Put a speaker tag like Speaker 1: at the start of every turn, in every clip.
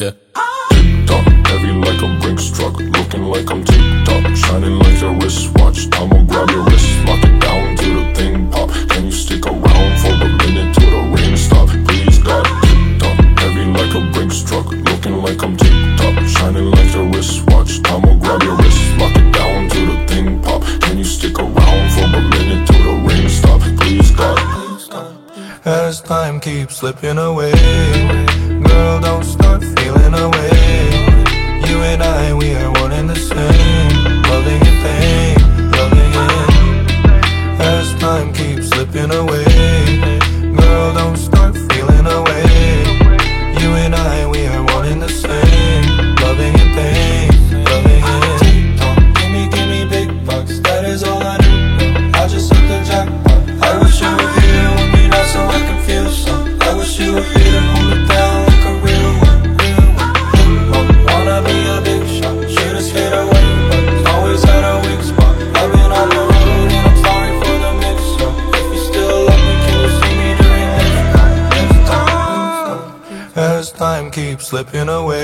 Speaker 1: Yeah. Tick heavy like a Brinks truck, looking like I'm tick tock, shining like a wristwatch. I'ma grab your wrist, lock it down to the thing pop. Can you stick around for a minute till the rain stop? Please God. Tick tock, heavy like a Brinks truck, looking like I'm tick tock, shining like a wristwatch. I'ma grab your wrist, lock it down to the thing pop. Can you stick around for a minute till the rain stop? Please God.
Speaker 2: As time keeps slipping away, girl, don't stop. Slipping away As time keeps slipping away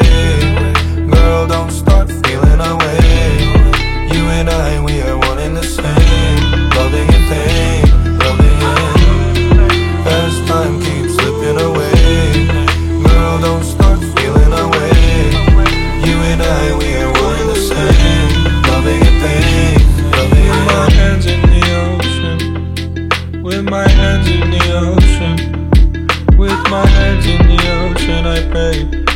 Speaker 2: with my hands in the ocean, I pray